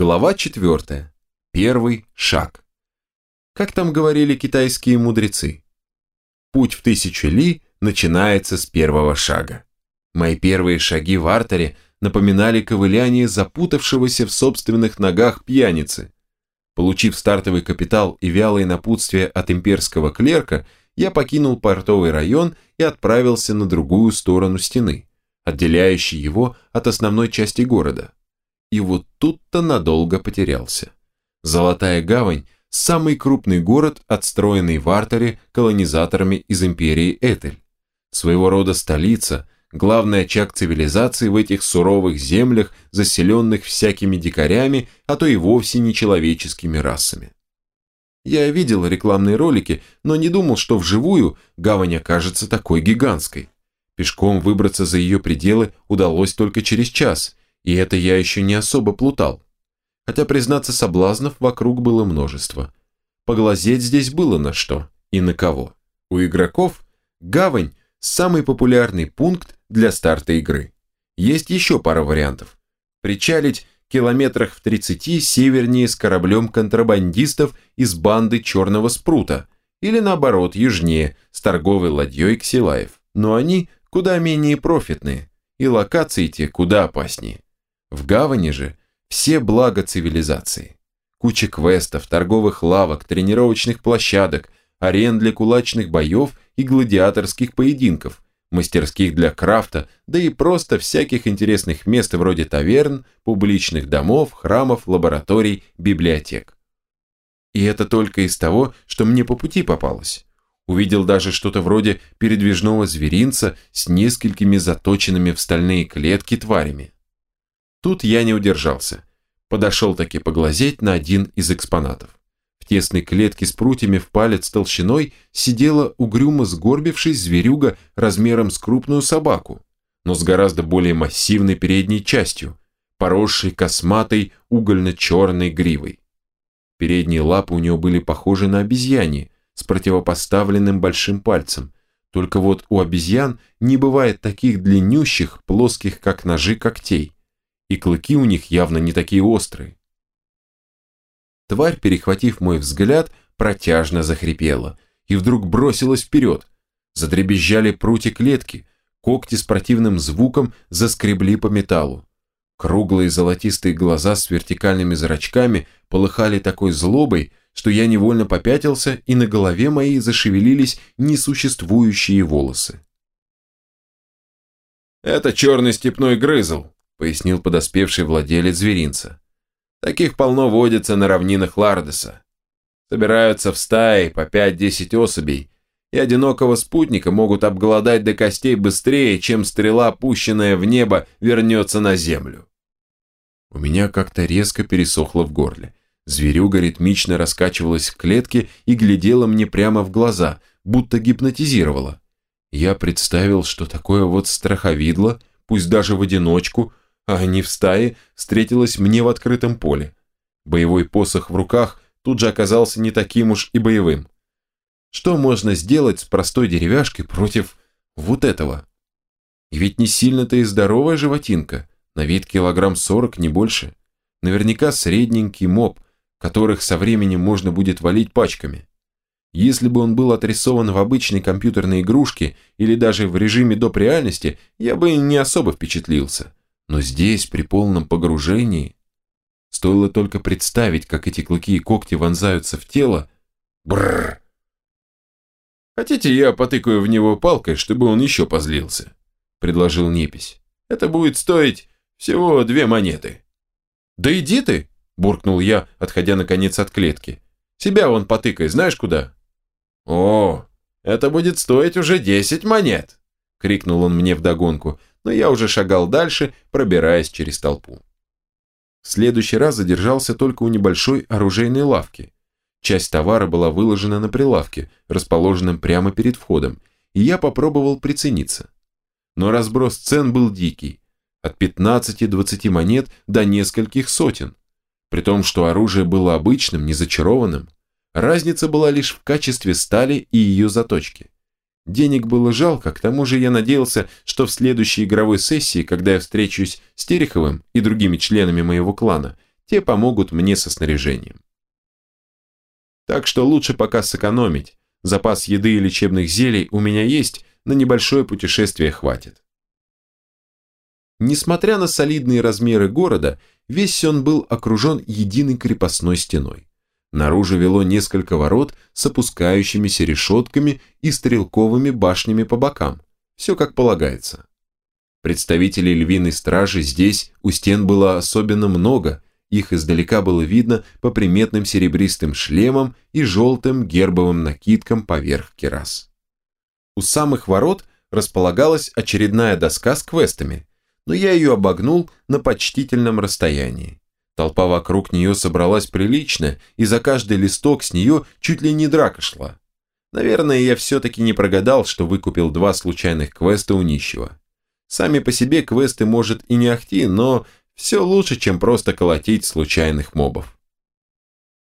Глава 4. Первый шаг. Как там говорили китайские мудрецы? Путь в тысячу ли начинается с первого шага. Мои первые шаги в артере напоминали ковыляние запутавшегося в собственных ногах пьяницы. Получив стартовый капитал и вялые напутствия от имперского клерка, я покинул портовый район и отправился на другую сторону стены, отделяющей его от основной части города и вот тут-то надолго потерялся. Золотая гавань – самый крупный город, отстроенный в Артере колонизаторами из империи Этель. Своего рода столица, главный очаг цивилизации в этих суровых землях, заселенных всякими дикарями, а то и вовсе нечеловеческими расами. Я видел рекламные ролики, но не думал, что вживую гавань окажется такой гигантской. Пешком выбраться за ее пределы удалось только через час, и это я еще не особо плутал. Хотя, признаться, соблазнов вокруг было множество. Поглазеть здесь было на что и на кого. У игроков гавань – самый популярный пункт для старта игры. Есть еще пара вариантов. Причалить километрах в 30 севернее с кораблем контрабандистов из банды Черного Спрута или наоборот южнее с торговой ладьей Ксилаев. Но они куда менее профитные и локации те куда опаснее. В гавани же все блага цивилизации. Куча квестов, торговых лавок, тренировочных площадок, арен для кулачных боев и гладиаторских поединков, мастерских для крафта, да и просто всяких интересных мест вроде таверн, публичных домов, храмов, лабораторий, библиотек. И это только из того, что мне по пути попалось. Увидел даже что-то вроде передвижного зверинца с несколькими заточенными в стальные клетки тварями. Тут я не удержался. Подошел таки поглазеть на один из экспонатов. В тесной клетке с прутьями в палец толщиной сидела угрюмо сгорбившись зверюга размером с крупную собаку, но с гораздо более массивной передней частью, поросшей косматой угольно-черной гривой. Передние лапы у него были похожи на обезьяне, с противопоставленным большим пальцем, только вот у обезьян не бывает таких длиннющих, плоских, как ножи, когтей и клыки у них явно не такие острые. Тварь, перехватив мой взгляд, протяжно захрипела и вдруг бросилась вперед. Задребезжали прутья клетки, когти с противным звуком заскребли по металлу. Круглые золотистые глаза с вертикальными зрачками полыхали такой злобой, что я невольно попятился, и на голове моей зашевелились несуществующие волосы. «Это черный степной грызл», пояснил подоспевший владелец зверинца. Таких полно водится на равнинах Лардеса. Собираются в стаи по 5-10 особей, и одинокого спутника могут обголодать до костей быстрее, чем стрела, пущенная в небо, вернется на землю. У меня как-то резко пересохло в горле. Зверюга ритмично раскачивалась в клетке и глядела мне прямо в глаза, будто гипнотизировала. Я представил, что такое вот страховидло, пусть даже в одиночку, а не в стае, встретилась мне в открытом поле. Боевой посох в руках тут же оказался не таким уж и боевым. Что можно сделать с простой деревяшкой против вот этого? И ведь не сильно-то и здоровая животинка, на вид килограмм сорок, не больше. Наверняка средненький моб, которых со временем можно будет валить пачками. Если бы он был отрисован в обычной компьютерной игрушке или даже в режиме доп. реальности, я бы не особо впечатлился. Но здесь, при полном погружении, стоило только представить, как эти клыки и когти вонзаются в тело. Бррр! «Хотите, я потыкаю в него палкой, чтобы он еще позлился?» – предложил Непись. «Это будет стоить всего две монеты». «Да иди ты!» – буркнул я, отходя наконец от клетки. «Себя вон потыкай, знаешь куда?» «О, это будет стоить уже десять монет!» – крикнул он мне вдогонку, но я уже шагал дальше, пробираясь через толпу. В следующий раз задержался только у небольшой оружейной лавки. Часть товара была выложена на прилавке, расположенном прямо перед входом, и я попробовал прицениться. Но разброс цен был дикий, от 15-20 монет до нескольких сотен, при том, что оружие было обычным, не зачарованным. Разница была лишь в качестве стали и ее заточки. Денег было жалко, к тому же я надеялся, что в следующей игровой сессии, когда я встречусь с Тереховым и другими членами моего клана, те помогут мне со снаряжением. Так что лучше пока сэкономить. Запас еды и лечебных зелий у меня есть, на небольшое путешествие хватит. Несмотря на солидные размеры города, весь он был окружен единой крепостной стеной. Наружу вело несколько ворот с опускающимися решетками и стрелковыми башнями по бокам. Все как полагается. Представителей львиной стражи здесь у стен было особенно много, их издалека было видно по приметным серебристым шлемам и желтым гербовым накидкам поверх керас. У самых ворот располагалась очередная доска с квестами, но я ее обогнул на почтительном расстоянии. Толпа вокруг нее собралась приличная, и за каждый листок с нее чуть ли не драка шла. Наверное, я все-таки не прогадал, что выкупил два случайных квеста у нищего. Сами по себе квесты может и не ахти, но все лучше, чем просто колотить случайных мобов.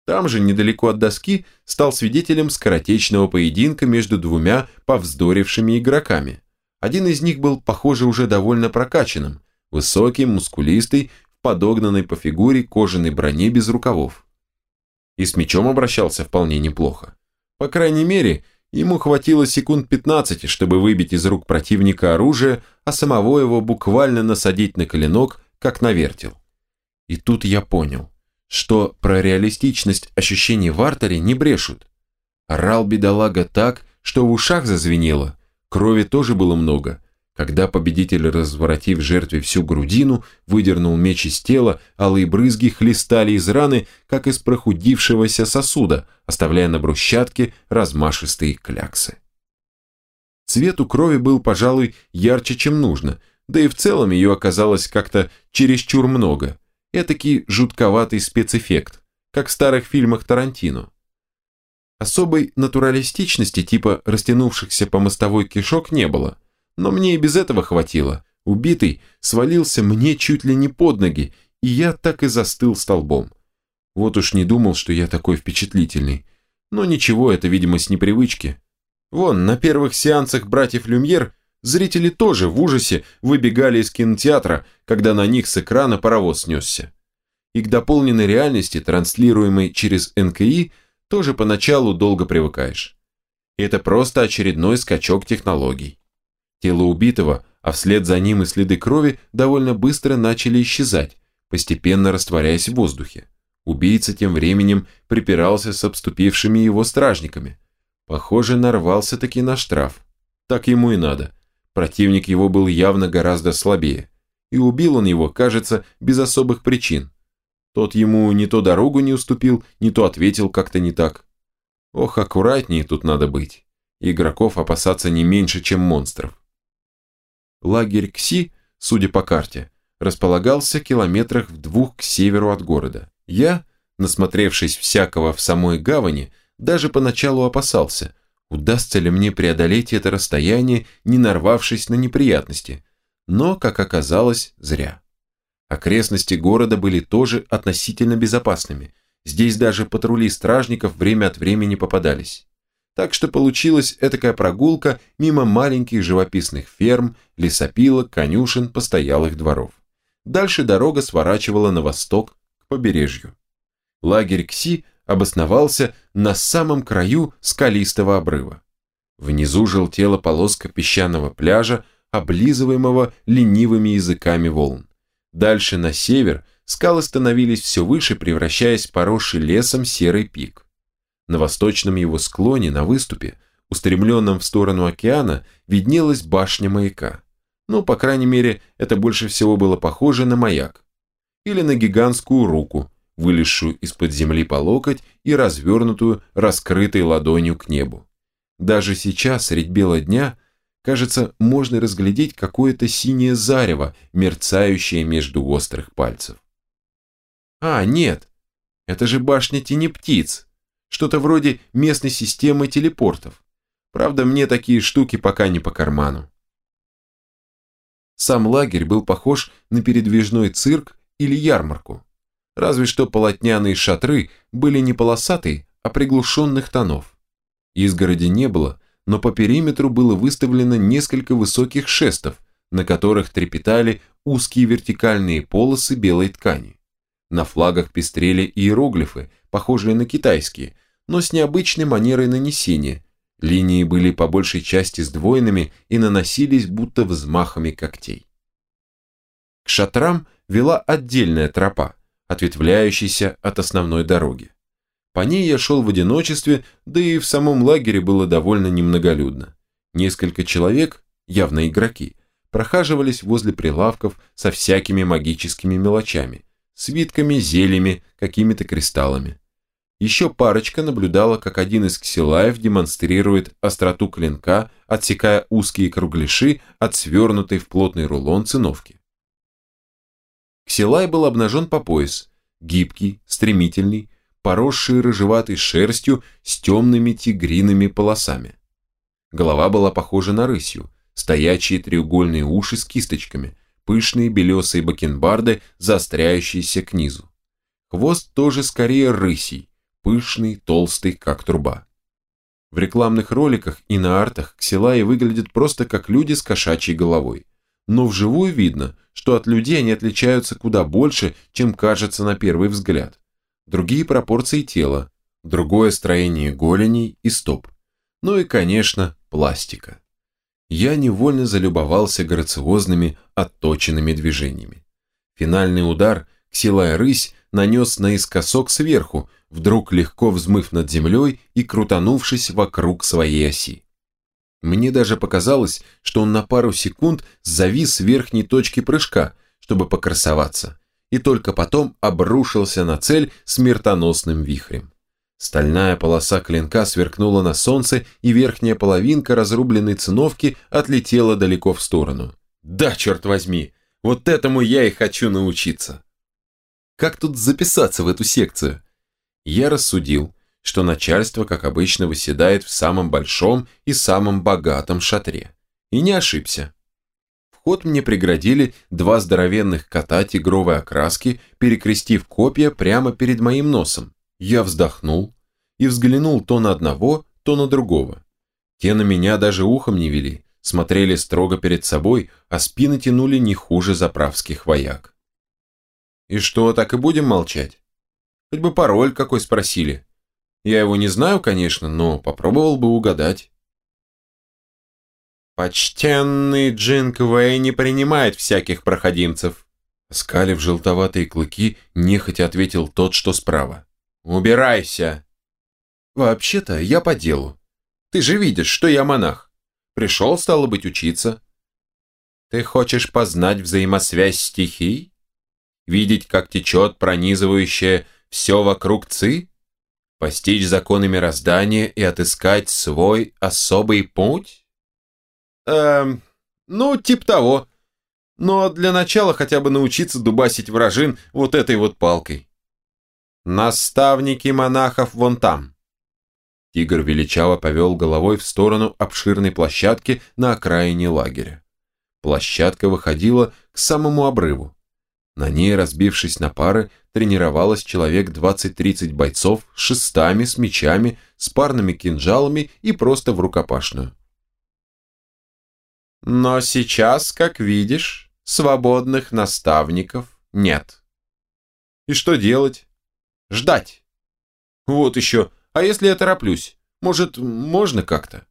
Там же, недалеко от доски, стал свидетелем скоротечного поединка между двумя повздорившими игроками. Один из них был, похоже, уже довольно прокачанным, высокий, мускулистый, подогнанной по фигуре кожаной броне без рукавов. И с мечом обращался вполне неплохо. По крайней мере, ему хватило секунд 15, чтобы выбить из рук противника оружие, а самого его буквально насадить на коленок как навертел. И тут я понял, что про реалистичность ощущений в артере не брешут. Орал бедолага так, что в ушах зазвенело, крови тоже было много. Когда победитель, разворотив жертве всю грудину, выдернул меч из тела, алые брызги хлестали из раны, как из прохудившегося сосуда, оставляя на брусчатке размашистые кляксы. Цвет у крови был, пожалуй, ярче, чем нужно, да и в целом ее оказалось как-то чересчур много. Этакий жутковатый спецэффект, как в старых фильмах Тарантино. Особой натуралистичности типа растянувшихся по мостовой кишок не было, но мне и без этого хватило. Убитый свалился мне чуть ли не под ноги, и я так и застыл столбом. Вот уж не думал, что я такой впечатлительный. Но ничего, это, видимо, с непривычки. Вон, на первых сеансах братьев Люмьер Зрители тоже в ужасе выбегали из кинотеатра, когда на них с экрана паровоз снесся. И к дополненной реальности, транслируемой через НКИ, тоже поначалу долго привыкаешь. Это просто очередной скачок технологий. Тело убитого, а вслед за ним и следы крови довольно быстро начали исчезать, постепенно растворяясь в воздухе. Убийца тем временем припирался с обступившими его стражниками. Похоже, нарвался-таки на штраф. Так ему и надо. Противник его был явно гораздо слабее, и убил он его, кажется, без особых причин. Тот ему не то дорогу не уступил, не то ответил как-то не так. Ох, аккуратнее тут надо быть. Игроков опасаться не меньше, чем монстров. Лагерь Кси, судя по карте, располагался километрах в двух к северу от города. Я, насмотревшись всякого в самой гавани, даже поначалу опасался, удастся ли мне преодолеть это расстояние, не нарвавшись на неприятности. Но, как оказалось, зря. Окрестности города были тоже относительно безопасными. Здесь даже патрули стражников время от времени попадались. Так что получилась этакая прогулка мимо маленьких живописных ферм, лесопилок, конюшен, постоялых дворов. Дальше дорога сворачивала на восток, к побережью. Лагерь Кси обосновался на самом краю скалистого обрыва. Внизу желтела полоска песчаного пляжа, облизываемого ленивыми языками волн. Дальше на север скалы становились все выше, превращаясь в поросший лесом серый пик. На восточном его склоне, на выступе, устремленном в сторону океана, виднелась башня маяка. Ну, по крайней мере, это больше всего было похоже на маяк. Или на гигантскую руку, вылезшую из-под земли по локоть и развернутую, раскрытой ладонью к небу. Даже сейчас, средь бела дня, кажется, можно разглядеть какое-то синее зарево, мерцающее между острых пальцев. А, нет, это же башня тени птиц, что-то вроде местной системы телепортов. Правда, мне такие штуки пока не по карману. Сам лагерь был похож на передвижной цирк или ярмарку разве что полотняные шатры были не полосатые, а приглушенных тонов. Изгороди не было, но по периметру было выставлено несколько высоких шестов, на которых трепетали узкие вертикальные полосы белой ткани. На флагах пестрели иероглифы, похожие на китайские, но с необычной манерой нанесения. Линии были по большей части сдвоенными и наносились будто взмахами когтей. К шатрам вела отдельная тропа, ответвляющаяся от основной дороги. По ней я шел в одиночестве, да и в самом лагере было довольно немноголюдно. Несколько человек, явно игроки, прохаживались возле прилавков со всякими магическими мелочами, свитками, зельями, какими-то кристаллами. Еще парочка наблюдала, как один из ксилаев демонстрирует остроту клинка, отсекая узкие кругляши от свернутой в плотный рулон циновки. Ксилай был обнажен по пояс, гибкий, стремительный, поросший рыжеватой шерстью с темными тигриными полосами. Голова была похожа на рысью, стоячие треугольные уши с кисточками, пышные белесые бакенбарды, заостряющиеся к низу. Хвост тоже скорее рысий, пышный, толстый, как труба. В рекламных роликах и на артах ксилаи выглядят просто как люди с кошачьей головой. Но вживую видно, что от людей они отличаются куда больше, чем кажется на первый взгляд. Другие пропорции тела, другое строение голеней и стоп. Ну и, конечно, пластика я невольно залюбовался грациозными, отточенными движениями. Финальный удар Ксилая рысь нанес наискосок сверху, вдруг легко взмыв над землей и крутанувшись вокруг своей оси. Мне даже показалось, что он на пару секунд завис в верхней точке прыжка, чтобы покрасоваться, и только потом обрушился на цель смертоносным вихрем. Стальная полоса клинка сверкнула на солнце, и верхняя половинка разрубленной циновки отлетела далеко в сторону. Да, черт возьми, вот этому я и хочу научиться. Как тут записаться в эту секцию? Я рассудил, что начальство, как обычно, выседает в самом большом и самом богатом шатре. И не ошибся. Вход мне преградили два здоровенных кота тигровой окраски, перекрестив копья прямо перед моим носом. Я вздохнул и взглянул то на одного, то на другого. Те на меня даже ухом не вели, смотрели строго перед собой, а спины тянули не хуже заправских вояк. И что, так и будем молчать? Хоть бы пароль какой спросили. Я его не знаю, конечно, но попробовал бы угадать. «Почтенный Джин Квей не принимает всяких проходимцев», Скалив желтоватые клыки, нехотя ответил тот, что справа. «Убирайся!» «Вообще-то я по делу. Ты же видишь, что я монах. Пришел, стало быть, учиться». «Ты хочешь познать взаимосвязь стихий? Видеть, как течет пронизывающее все вокруг ци? Постичь законы мироздания и отыскать свой особый путь?» «Эм, ну, тип того. Но для начала хотя бы научиться дубасить вражин вот этой вот палкой». «Наставники монахов вон там!» Тигр величаво повел головой в сторону обширной площадки на окраине лагеря. Площадка выходила к самому обрыву. На ней, разбившись на пары, тренировалось человек 20-30 бойцов с шестами, с мечами, с парными кинжалами и просто в рукопашную. Но сейчас, как видишь, свободных наставников нет. И что делать? Ждать. Вот еще. А если я тороплюсь? Может, можно как-то?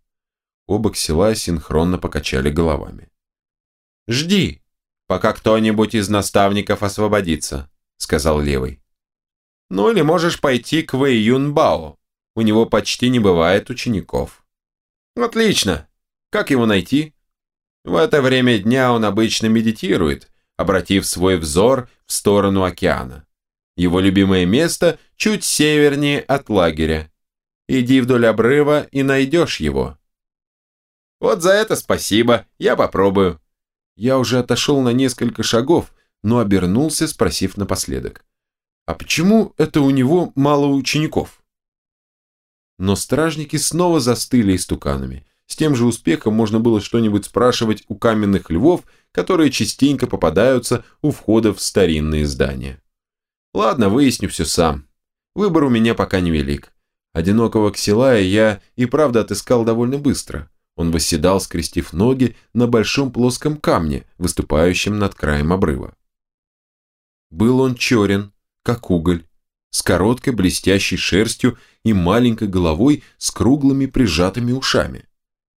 Оба ксила синхронно покачали головами. «Жди, пока кто-нибудь из наставников освободится», — сказал левый. «Ну или можешь пойти к Вэй Юн Бао. У него почти не бывает учеников». «Отлично. Как его найти?» В это время дня он обычно медитирует, обратив свой взор в сторону океана. Его любимое место чуть севернее от лагеря. Иди вдоль обрыва и найдешь его. Вот за это спасибо, я попробую. Я уже отошел на несколько шагов, но обернулся, спросив напоследок. А почему это у него мало учеников? Но стражники снова застыли истуканами. С тем же успехом можно было что-нибудь спрашивать у каменных львов, которые частенько попадаются у входа в старинные здания. Ладно, выясню все сам. Выбор у меня пока невелик. Одинокого ксилая я и правда отыскал довольно быстро. Он восседал, скрестив ноги, на большом плоском камне, выступающем над краем обрыва. Был он черен, как уголь, с короткой блестящей шерстью и маленькой головой с круглыми прижатыми ушами.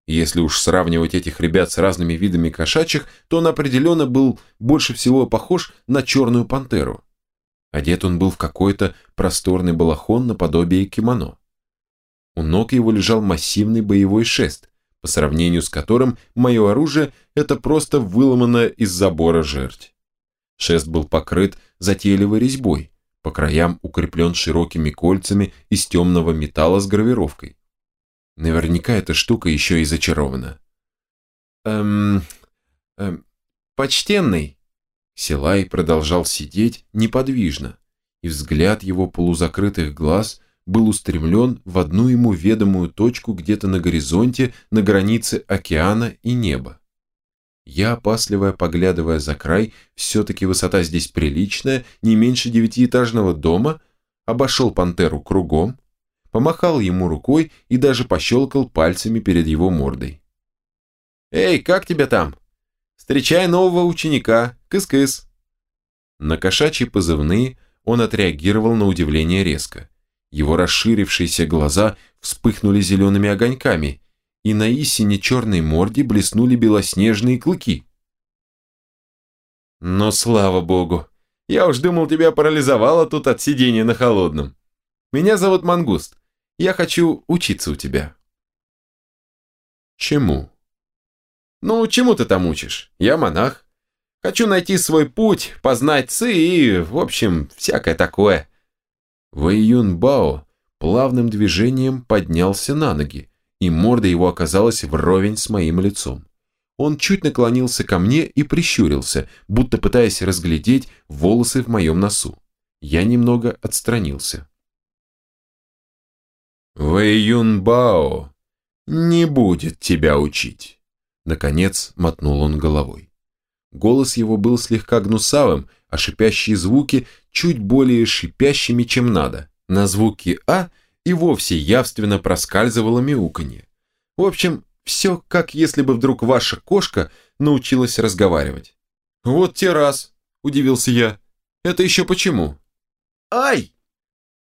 Если уж сравнивать этих ребят с разными видами кошачьих, то он определенно был больше всего похож на черную пантеру. Одет он был в какой-то просторный балахон наподобие кимоно. У ног его лежал массивный боевой шест, по сравнению с которым мое оружие – это просто выломанная из забора жерть. Шест был покрыт затейливой резьбой, по краям укреплен широкими кольцами из темного металла с гравировкой. Наверняка эта штука еще и зачарована. Эм... эм почтенный. Силай продолжал сидеть неподвижно, и взгляд его полузакрытых глаз был устремлен в одну ему ведомую точку где-то на горизонте на границе океана и неба. Я, опасливая, поглядывая за край, все-таки высота здесь приличная, не меньше девятиэтажного дома, обошел пантеру кругом, помахал ему рукой и даже пощелкал пальцами перед его мордой. «Эй, как тебя там? Встречай нового ученика, кыс-кыс!» На кошачьи позывные он отреагировал на удивление резко. Его расширившиеся глаза вспыхнули зелеными огоньками, и на истине черной морде блеснули белоснежные клыки. «Но слава богу! Я уж думал, тебя парализовало тут от сидения на холодном. Меня зовут Мангуст. Я хочу учиться у тебя». «Чему?» «Ну, чему ты там учишь? Я монах. Хочу найти свой путь, познать ци и, в общем, всякое такое». Вэйюн Бао плавным движением поднялся на ноги, и морда его оказалась вровень с моим лицом. Он чуть наклонился ко мне и прищурился, будто пытаясь разглядеть волосы в моем носу. Я немного отстранился. Вэй Юн Бао не будет тебя учить. Наконец мотнул он головой. Голос его был слегка гнусавым, а шипящие звуки чуть более шипящими, чем надо. На звуки «а» и вовсе явственно проскальзывало мяуканье. В общем, все как если бы вдруг ваша кошка научилась разговаривать. «Вот те раз!» – удивился я. «Это еще почему?» «Ай!»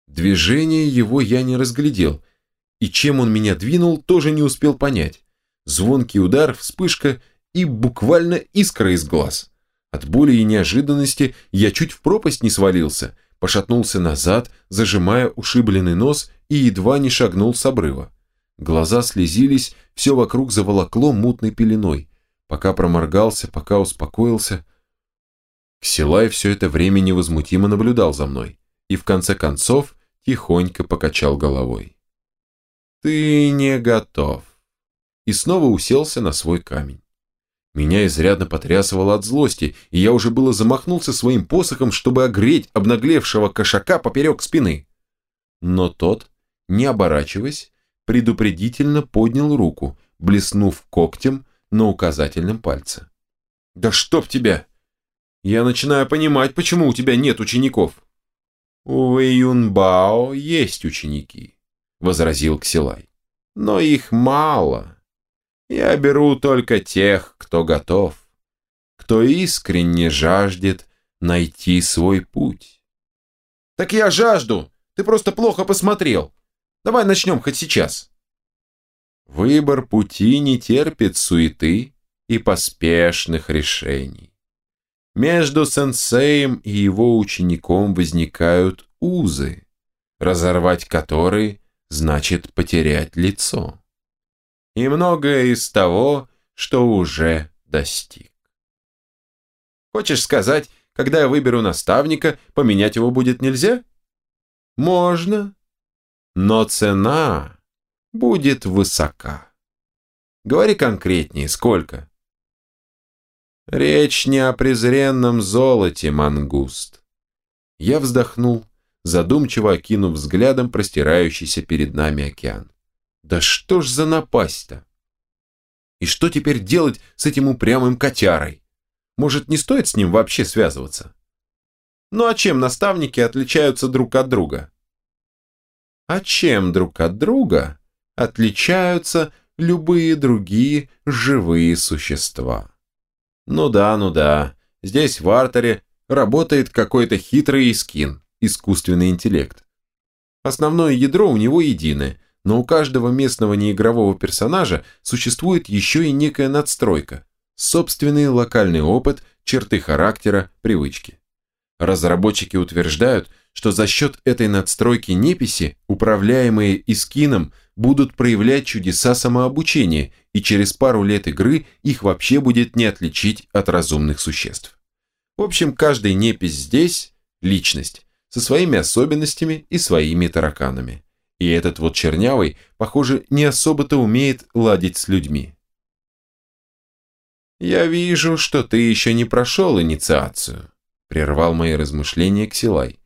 Движение его я не разглядел, и чем он меня двинул, тоже не успел понять. Звонкий удар, вспышка и буквально искра из глаз. От боли и неожиданности я чуть в пропасть не свалился, пошатнулся назад, зажимая ушибленный нос и едва не шагнул с обрыва. Глаза слезились, все вокруг заволокло мутной пеленой. Пока проморгался, пока успокоился. Ксилай все это время невозмутимо наблюдал за мной и в конце концов тихонько покачал головой. «Ты не готов!» И снова уселся на свой камень. Меня изрядно потрясывало от злости, и я уже было замахнулся своим посохом, чтобы огреть обнаглевшего кошака поперек спины. Но тот, не оборачиваясь, предупредительно поднял руку, блеснув когтем на указательном пальце. «Да чтоб тебя! Я начинаю понимать, почему у тебя нет учеников!» «У Юнбао есть ученики», — возразил Ксилай. «Но их мало. Я беру только тех, кто готов, кто искренне жаждет найти свой путь». «Так я жажду! Ты просто плохо посмотрел. Давай начнем хоть сейчас». Выбор пути не терпит суеты и поспешных решений. Между сенсеем и его учеником возникают узы, разорвать которые значит потерять лицо. И многое из того, что уже достиг. Хочешь сказать, когда я выберу наставника, поменять его будет нельзя? Можно, но цена будет высока. Говори конкретнее, сколько? Речь не о презренном золоте, мангуст. Я вздохнул, задумчиво окинув взглядом простирающийся перед нами океан. Да что ж за напасть-то? И что теперь делать с этим упрямым котярой? Может, не стоит с ним вообще связываться? Ну а чем наставники отличаются друг от друга? А чем друг от друга отличаются любые другие живые существа? Ну да, ну да. Здесь в артере работает какой-то хитрый скин, искусственный интеллект. Основное ядро у него единое, но у каждого местного неигрового персонажа существует еще и некая надстройка, собственный локальный опыт, черты характера, привычки. Разработчики утверждают, что за счет этой надстройки неписи, управляемые Искином, будут проявлять чудеса самообучения, и через пару лет игры их вообще будет не отличить от разумных существ. В общем, каждый непись здесь – личность, со своими особенностями и своими тараканами. И этот вот чернявый, похоже, не особо-то умеет ладить с людьми. «Я вижу, что ты еще не прошел инициацию», – прервал мои размышления Ксилай.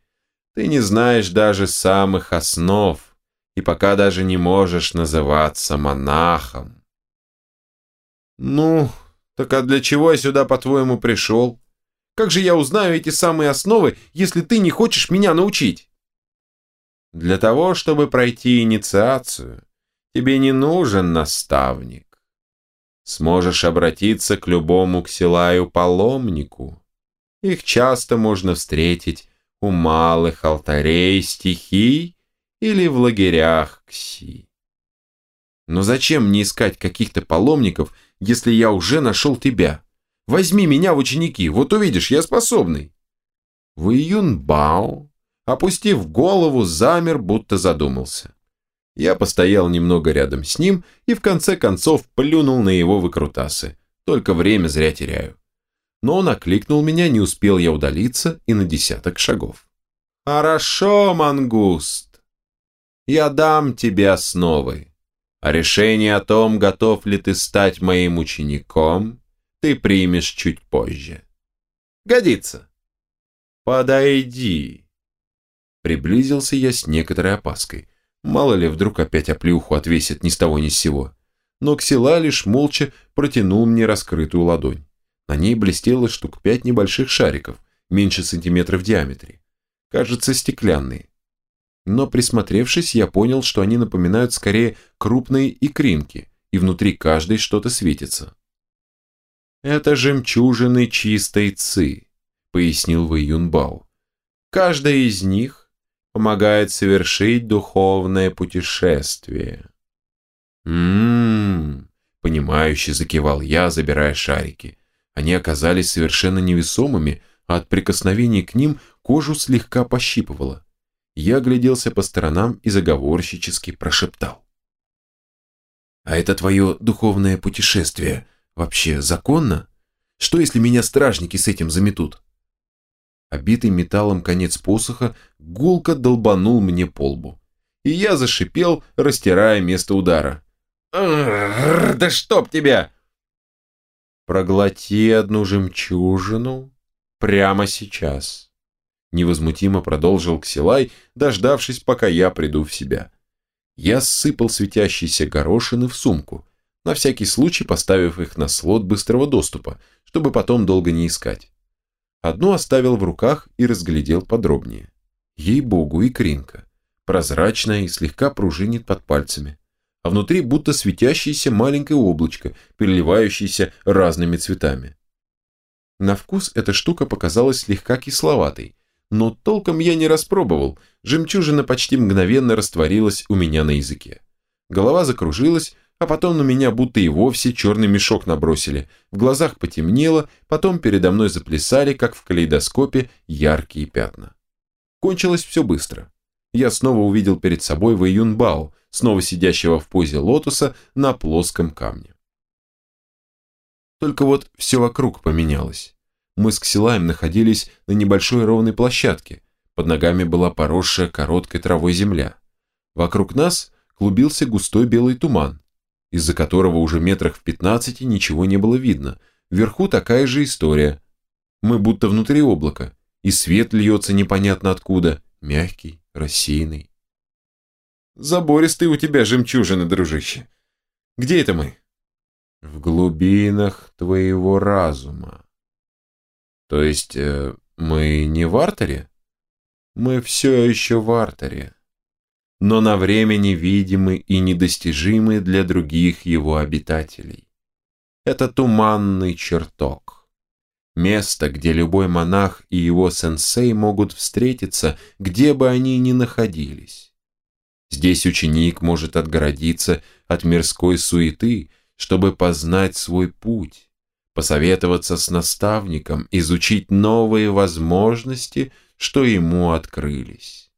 «Ты не знаешь даже самых основ, и пока даже не можешь называться монахом». «Ну, так а для чего я сюда, по-твоему, пришел? Как же я узнаю эти самые основы, если ты не хочешь меня научить?» Для того, чтобы пройти инициацию, тебе не нужен наставник. Сможешь обратиться к любому ксилаю-паломнику. Их часто можно встретить у малых алтарей стихий или в лагерях кси. Но зачем мне искать каких-то паломников, если я уже нашел тебя? Возьми меня в ученики, вот увидишь, я способный. В Июнбао опустив голову, замер, будто задумался. Я постоял немного рядом с ним и в конце концов плюнул на его выкрутасы. Только время зря теряю. Но он окликнул меня, не успел я удалиться и на десяток шагов. «Хорошо, мангуст. Я дам тебе основы. А решение о том, готов ли ты стать моим учеником, ты примешь чуть позже. Годится. Подойди». Приблизился я с некоторой опаской. Мало ли, вдруг опять оплюху отвесит ни с того ни с сего. Но Ксила лишь молча протянул мне раскрытую ладонь. На ней блестело штук пять небольших шариков, меньше сантиметра в диаметре. Кажется, стеклянные. Но присмотревшись, я понял, что они напоминают скорее крупные икринки, и внутри каждой что-то светится. «Это жемчужины чистой ци», — пояснил Вэй Юнбао. «Каждая из них помогает совершить духовное путешествие. «М-м-м», понимающе закивал я, забирая шарики. Они оказались совершенно невесомыми, а от прикосновения к ним кожу слегка пощипывало. Я гляделся по сторонам и заговорщически прошептал. «А это твое духовное путешествие вообще законно? Что, если меня стражники с этим заметут?» Обитый металлом конец посоха гулко долбанул мне по лбу. И я зашипел, растирая место удара. «Да чтоб тебя!» «Проглоти одну жемчужину прямо сейчас», невозмутимо продолжил Ксилай, дождавшись, пока я приду в себя. Я сыпал светящиеся горошины в сумку, на всякий случай поставив их на слот быстрого доступа, чтобы потом долго не искать. Одну оставил в руках и разглядел подробнее. Ей-богу, икринка. Прозрачная и слегка пружинит под пальцами. А внутри будто светящееся маленькое облачко, переливающееся разными цветами. На вкус эта штука показалась слегка кисловатой, но толком я не распробовал, жемчужина почти мгновенно растворилась у меня на языке. Голова закружилась, а потом на меня будто и вовсе черный мешок набросили. В глазах потемнело, потом передо мной заплясали, как в калейдоскопе, яркие пятна. Кончилось все быстро. Я снова увидел перед собой Вэйюн Бао, снова сидящего в позе лотоса на плоском камне. Только вот все вокруг поменялось. Мы с Ксилаем находились на небольшой ровной площадке. Под ногами была поросшая короткой травой земля. Вокруг нас клубился густой белый туман, из-за которого уже метрах в пятнадцати ничего не было видно. Вверху такая же история. Мы будто внутри облака, и свет льется непонятно откуда, мягкий, рассеянный. Забористый у тебя жемчужины, дружище. Где это мы? В глубинах твоего разума. То есть, э, мы не в артере? Мы все еще в артере но на время невидимы и недостижимы для других его обитателей. Это туманный чертог. Место, где любой монах и его сенсей могут встретиться, где бы они ни находились. Здесь ученик может отгородиться от мирской суеты, чтобы познать свой путь, посоветоваться с наставником, изучить новые возможности, что ему открылись.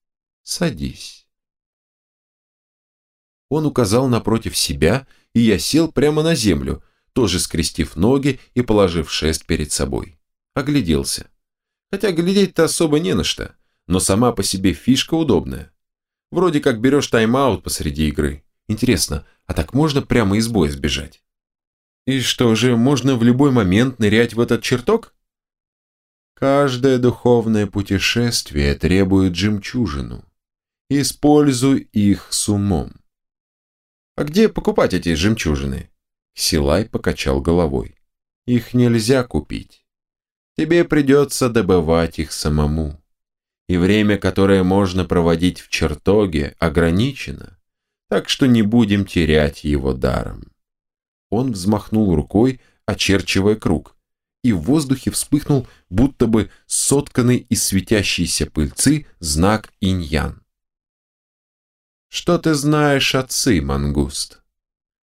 Садись. Он указал напротив себя, и я сел прямо на землю, тоже скрестив ноги и положив шест перед собой. Огляделся. Хотя глядеть-то особо не на что, но сама по себе фишка удобная. Вроде как берешь тайм-аут посреди игры. Интересно, а так можно прямо из боя сбежать? И что же, можно в любой момент нырять в этот чертог? Каждое духовное путешествие требует жемчужину. Используй их с умом. А где покупать эти жемчужины? Силай покачал головой. Их нельзя купить. Тебе придется добывать их самому. И время, которое можно проводить в чертоге, ограничено, так что не будем терять его даром. Он взмахнул рукой, очерчивая круг, и в воздухе вспыхнул, будто бы сотканный из светящейся пыльцы знак инь-ян. «Что ты знаешь о ци, мангуст?»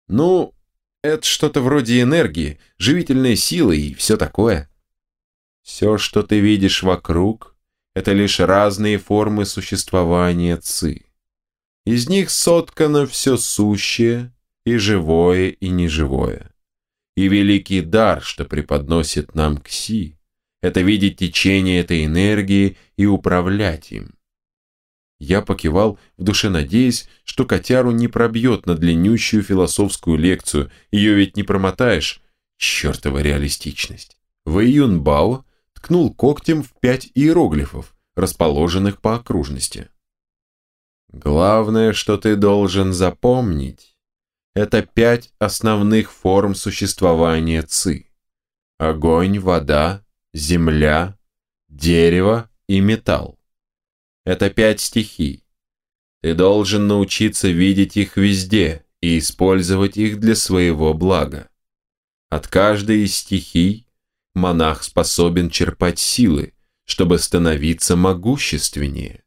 «Ну, это что-то вроде энергии, живительной силы и все такое». «Все, что ты видишь вокруг, это лишь разные формы существования ци. Из них соткано все сущее, и живое, и неживое. И великий дар, что преподносит нам Кси, это видеть течение этой энергии и управлять им. Я покивал, в душе надеясь, что котяру не пробьет на длиннющую философскую лекцию, ее ведь не промотаешь. Чертова реалистичность. Вэйюн Бао ткнул когтем в пять иероглифов, расположенных по окружности. Главное, что ты должен запомнить, это пять основных форм существования ЦИ. Огонь, вода, земля, дерево и металл. Это пять стихий. Ты должен научиться видеть их везде и использовать их для своего блага. От каждой из стихий монах способен черпать силы, чтобы становиться могущественнее.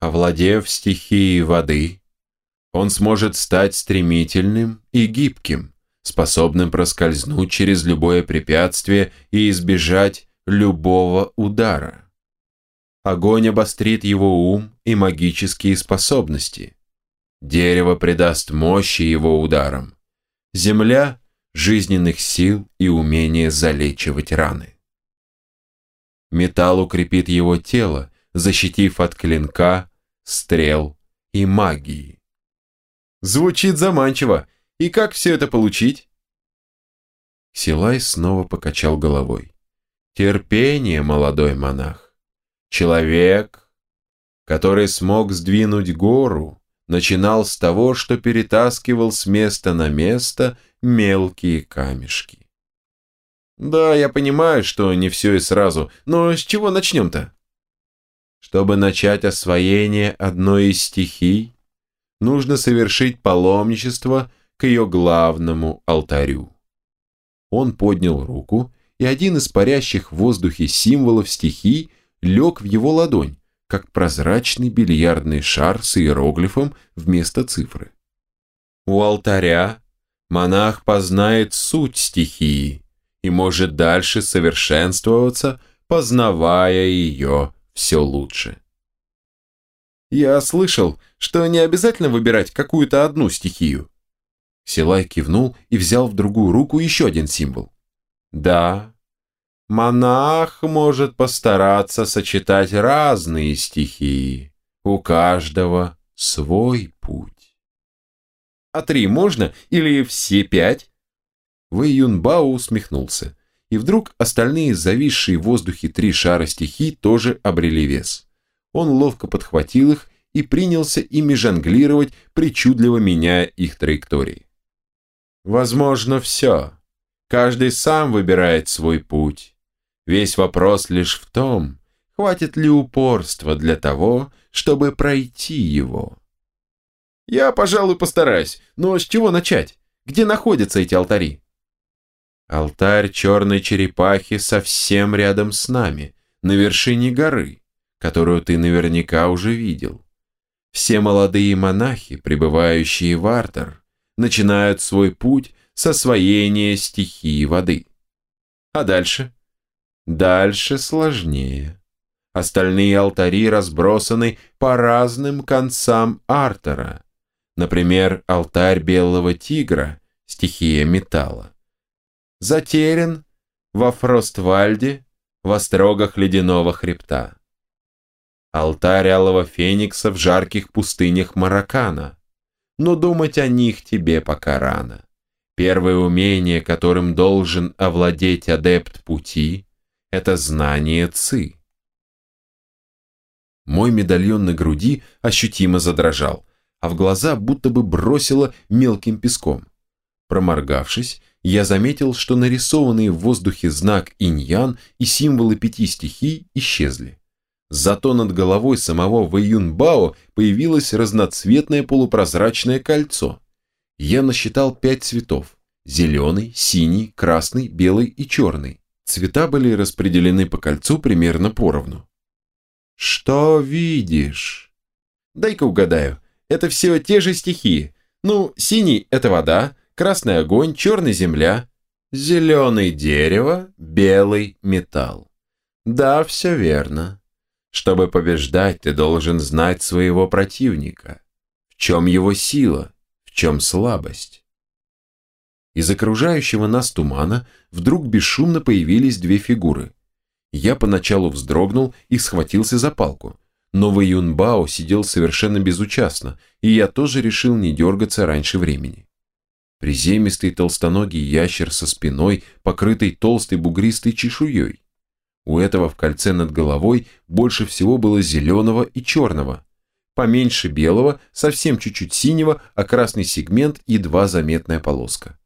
Овладев стихией воды, он сможет стать стремительным и гибким, способным проскользнуть через любое препятствие и избежать любого удара. Огонь обострит его ум и магические способности. Дерево придаст мощи его ударам. Земля – жизненных сил и умение залечивать раны. Металл укрепит его тело, защитив от клинка, стрел и магии. Звучит заманчиво. И как все это получить? Силай снова покачал головой. Терпение, молодой монах. Человек, который смог сдвинуть гору, начинал с того, что перетаскивал с места на место мелкие камешки. Да, я понимаю, что не все и сразу, но с чего начнем-то? Чтобы начать освоение одной из стихий, нужно совершить паломничество к ее главному алтарю. Он поднял руку, и один из парящих в воздухе символов стихий – лег в его ладонь, как прозрачный бильярдный шар с иероглифом вместо цифры. У алтаря монах познает суть стихии и может дальше совершенствоваться, познавая ее все лучше. Я слышал, что не обязательно выбирать какую-то одну стихию. Силай кивнул и взял в другую руку еще один символ. Да, Монах может постараться сочетать разные стихии. У каждого свой путь. А три можно или все пять? Вэй Юнбао усмехнулся. И вдруг остальные зависшие в воздухе три шара стихий тоже обрели вес. Он ловко подхватил их и принялся ими жонглировать, причудливо меняя их траектории. Возможно, все. Каждый сам выбирает свой путь. Весь вопрос лишь в том, хватит ли упорства для того, чтобы пройти его. Я, пожалуй, постараюсь, но с чего начать? Где находятся эти алтари? Алтарь черной черепахи совсем рядом с нами, на вершине горы, которую ты наверняка уже видел. Все молодые монахи, пребывающие в Артер, начинают свой путь с освоения стихии воды. А дальше? Дальше сложнее. Остальные алтари разбросаны по разным концам Артера. Например, алтарь белого тигра, стихия металла. Затерян во Фроствальде, в острогах ледяного хребта. Алтарь алого феникса в жарких пустынях Маракана. Но думать о них тебе пока рано. Первое умение, которым должен овладеть адепт пути, это знание ци. Мой медальон на груди ощутимо задрожал, а в глаза будто бы бросило мелким песком. Проморгавшись, я заметил, что нарисованные в воздухе знак инь-ян и символы пяти стихий исчезли. Зато над головой самого Вэйюн появилось разноцветное полупрозрачное кольцо. Я насчитал пять цветов – зеленый, синий, красный, белый и черный. Цвета были распределены по кольцу примерно поровну. «Что видишь?» «Дай-ка угадаю. Это все те же стихии. Ну, синий – это вода, красный – огонь, черный – земля, зеленый – дерево, белый – металл. Да, все верно. Чтобы побеждать, ты должен знать своего противника. В чем его сила, в чем слабость. Из окружающего нас тумана вдруг бесшумно появились две фигуры – я поначалу вздрогнул и схватился за палку. Но Вэй Юнбао сидел совершенно безучастно, и я тоже решил не дергаться раньше времени. Приземистый толстоногий ящер со спиной, покрытой толстой бугристой чешуей. У этого в кольце над головой больше всего было зеленого и черного. Поменьше белого, совсем чуть-чуть синего, а красный сегмент едва заметная полоска.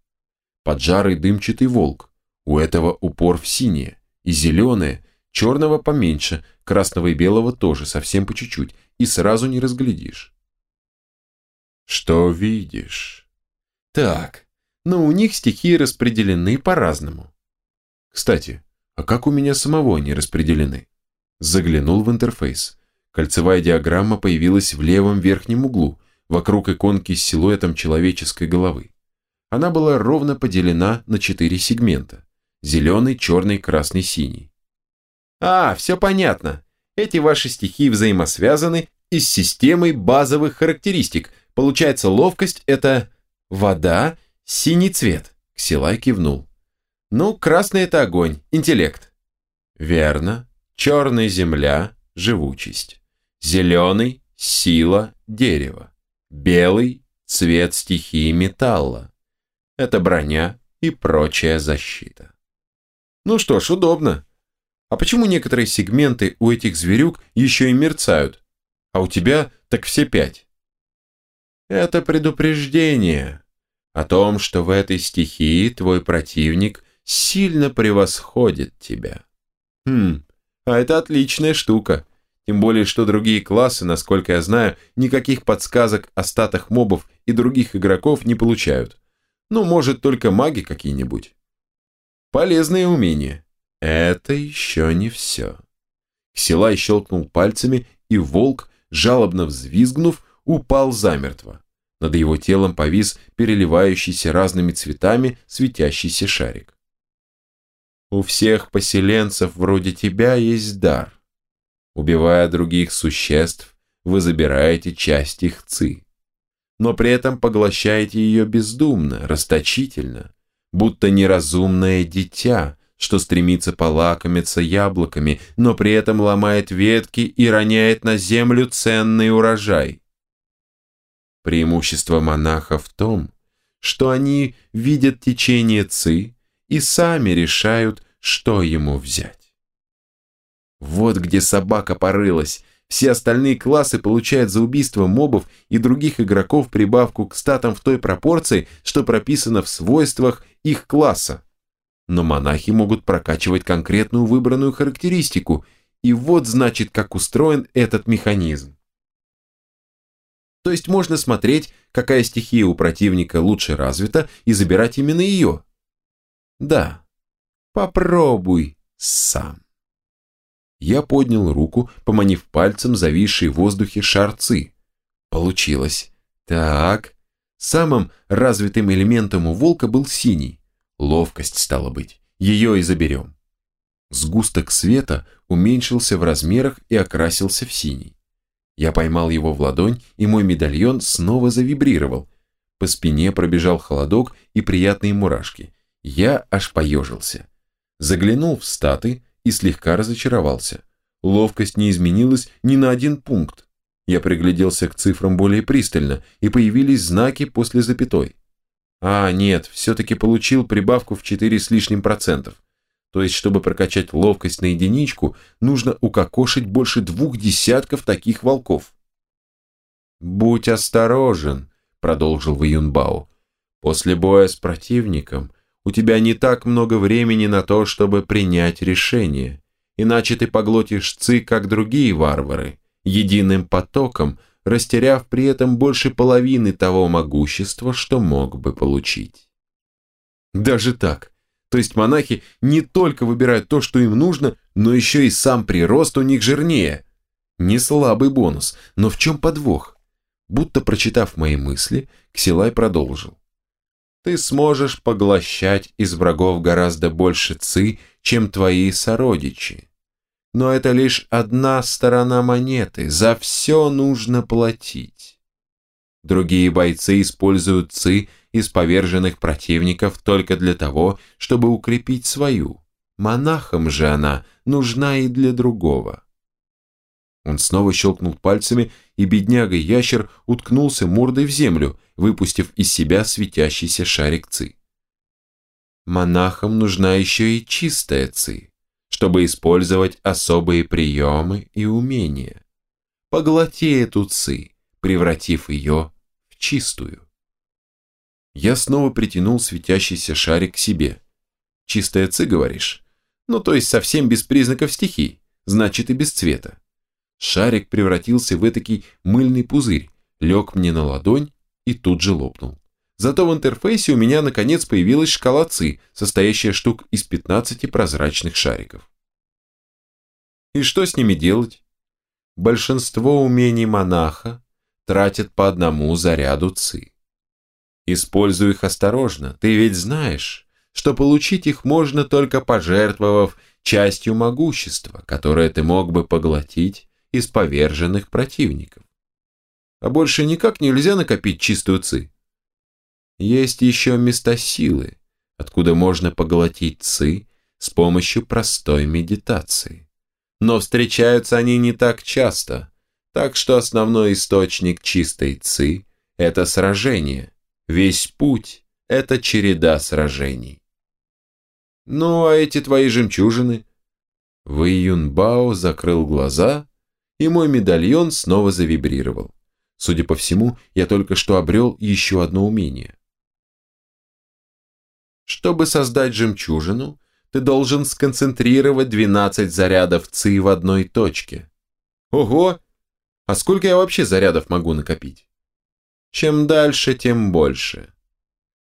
Поджарый дымчатый волк. У этого упор в синее и зеленое, черного поменьше, красного и белого тоже, совсем по чуть-чуть, и сразу не разглядишь. Что видишь? Так, но у них стихии распределены по-разному. Кстати, а как у меня самого они распределены? Заглянул в интерфейс. Кольцевая диаграмма появилась в левом верхнем углу, вокруг иконки с силуэтом человеческой головы. Она была ровно поделена на четыре сегмента. Зеленый, черный, красный, синий. А, все понятно. Эти ваши стихи взаимосвязаны и с системой базовых характеристик. Получается, ловкость – это вода, синий цвет. Ксилай кивнул. Ну, красный – это огонь, интеллект. Верно. Черный – земля, живучесть. Зеленый – сила, дерево. Белый – цвет стихии металла. Это броня и прочая защита. Ну что ж, удобно. А почему некоторые сегменты у этих зверюк еще и мерцают, а у тебя так все пять? Это предупреждение о том, что в этой стихии твой противник сильно превосходит тебя. Хм, а это отличная штука. Тем более, что другие классы, насколько я знаю, никаких подсказок о статах мобов и других игроков не получают. Ну, может, только маги какие-нибудь. Полезное умение. Это еще не все. Ксилай щелкнул пальцами, и волк, жалобно взвизгнув, упал замертво. Над его телом повис переливающийся разными цветами светящийся шарик. У всех поселенцев вроде тебя есть дар. Убивая других существ, вы забираете часть их ци. Но при этом поглощаете ее бездумно, расточительно, будто неразумное дитя, что стремится полакомиться яблоками, но при этом ломает ветки и роняет на землю ценный урожай. Преимущество монаха в том, что они видят течение ци и сами решают, что ему взять. Вот где собака порылась, все остальные классы получают за убийство мобов и других игроков прибавку к статам в той пропорции, что прописано в свойствах их класса. Но монахи могут прокачивать конкретную выбранную характеристику, и вот значит, как устроен этот механизм. То есть можно смотреть, какая стихия у противника лучше развита, и забирать именно ее. Да, попробуй сам. Я поднял руку, поманив пальцем зависший в воздухе шарцы. Получилось. Так, самым развитым элементом у волка был синий. Ловкость, стало быть. Ее и заберем. Сгусток света уменьшился в размерах и окрасился в синий. Я поймал его в ладонь, и мой медальон снова завибрировал. По спине пробежал холодок и приятные мурашки. Я аж поежился. Заглянул в статы и слегка разочаровался. Ловкость не изменилась ни на один пункт. Я пригляделся к цифрам более пристально, и появились знаки после запятой. А, нет, все-таки получил прибавку в 4 с лишним процентов. То есть, чтобы прокачать ловкость на единичку, нужно укокошить больше двух десятков таких волков. «Будь осторожен», — продолжил Ваюнбао. «После боя с противником у тебя не так много времени на то, чтобы принять решение, иначе ты поглотишь ци, как другие варвары, единым потоком, растеряв при этом больше половины того могущества, что мог бы получить». «Даже так?» То есть монахи не только выбирают то, что им нужно, но еще и сам прирост у них жирнее. Не слабый бонус, но в чем подвох? Будто прочитав мои мысли, Ксилай продолжил. Ты сможешь поглощать из врагов гораздо больше ци, чем твои сородичи. Но это лишь одна сторона монеты, за все нужно платить. Другие бойцы используют ци из поверженных противников только для того, чтобы укрепить свою. Монахам же она нужна и для другого. Он снова щелкнул пальцами, и бедняга-ящер уткнулся мордой в землю, выпустив из себя светящийся шарик ци. Монахам нужна еще и чистая ци, чтобы использовать особые приемы и умения. Поглоти эту ци, превратив ее в чистую. Я снова притянул светящийся шарик к себе. Чистая ци, говоришь? Ну, то есть совсем без признаков стихий, значит и без цвета. Шарик превратился в этакий мыльный пузырь, лег мне на ладонь и тут же лопнул. Зато в интерфейсе у меня наконец появилась шкала ЦИ, состоящая штук из 15 прозрачных шариков. И что с ними делать? Большинство умений монаха тратят по одному заряду ЦИ. Используй их осторожно, ты ведь знаешь, что получить их можно только пожертвовав частью могущества, которое ты мог бы поглотить из поверженных противников. А больше никак нельзя накопить чистую ци. Есть еще места силы, откуда можно поглотить ци с помощью простой медитации. Но встречаются они не так часто, так что основной источник чистой ци – это сражение – Весь путь – это череда сражений. Ну, а эти твои жемчужины? Вэй Юнбао закрыл глаза, и мой медальон снова завибрировал. Судя по всему, я только что обрел еще одно умение. Чтобы создать жемчужину, ты должен сконцентрировать 12 зарядов ЦИ в одной точке. Ого! А сколько я вообще зарядов могу накопить? Чем дальше, тем больше.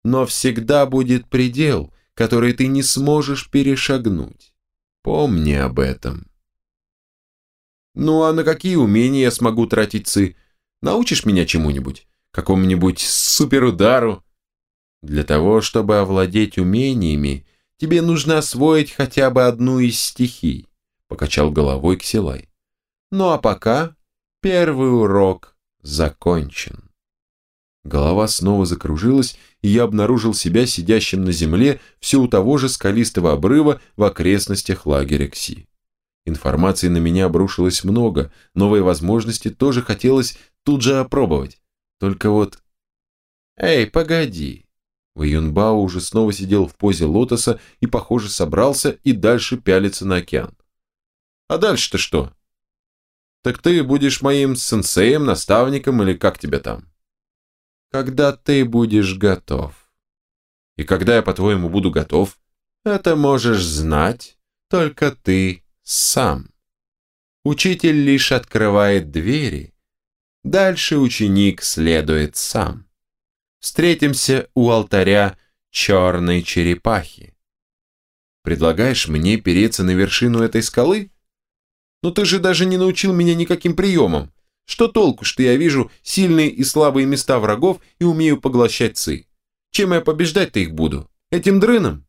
Но всегда будет предел, который ты не сможешь перешагнуть. Помни об этом. Ну а на какие умения я смогу тратить ци? Научишь меня чему-нибудь? Какому-нибудь суперудару? Для того, чтобы овладеть умениями, тебе нужно освоить хотя бы одну из стихий, покачал головой Ксилай. Ну а пока первый урок закончен. Голова снова закружилась, и я обнаружил себя сидящим на земле все у того же скалистого обрыва в окрестностях лагеря Кси. Информации на меня обрушилось много, новые возможности тоже хотелось тут же опробовать. Только вот... «Эй, погоди!» Ваюнбао уже снова сидел в позе лотоса и, похоже, собрался и дальше пялиться на океан. «А дальше-то что?» «Так ты будешь моим сенсеем, наставником или как тебя там?» когда ты будешь готов. И когда я, по-твоему, буду готов, это можешь знать только ты сам. Учитель лишь открывает двери, дальше ученик следует сам. Встретимся у алтаря черной черепахи. Предлагаешь мне переться на вершину этой скалы? Но ты же даже не научил меня никаким приемам. Что толку, что я вижу сильные и слабые места врагов и умею поглощать ци? Чем я побеждать-то их буду? Этим дрыном?»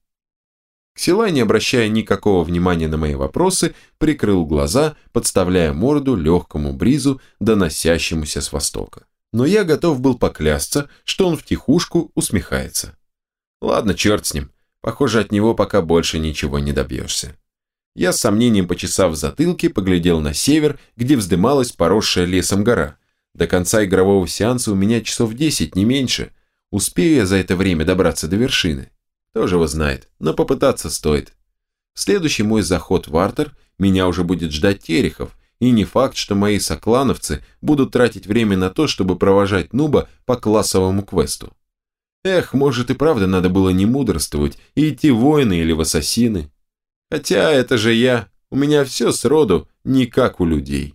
Ксилай, не обращая никакого внимания на мои вопросы, прикрыл глаза, подставляя морду легкому бризу, доносящемуся с востока. Но я готов был поклясться, что он втихушку усмехается. Ладно, черт с ним. Похоже, от него пока больше ничего не добьешься. Я с сомнением почесав в затылке, поглядел на север, где вздымалась поросшая лесом гора. До конца игрового сеанса у меня часов 10, не меньше. Успею я за это время добраться до вершины? Тоже его знает, но попытаться стоит. В следующий мой заход в Артер меня уже будет ждать Терехов, и не факт, что мои соклановцы будут тратить время на то, чтобы провожать Нуба по классовому квесту. Эх, может и правда надо было не мудрствовать и идти в воины или в ассасины. Хотя это же я, у меня все сроду не как у людей.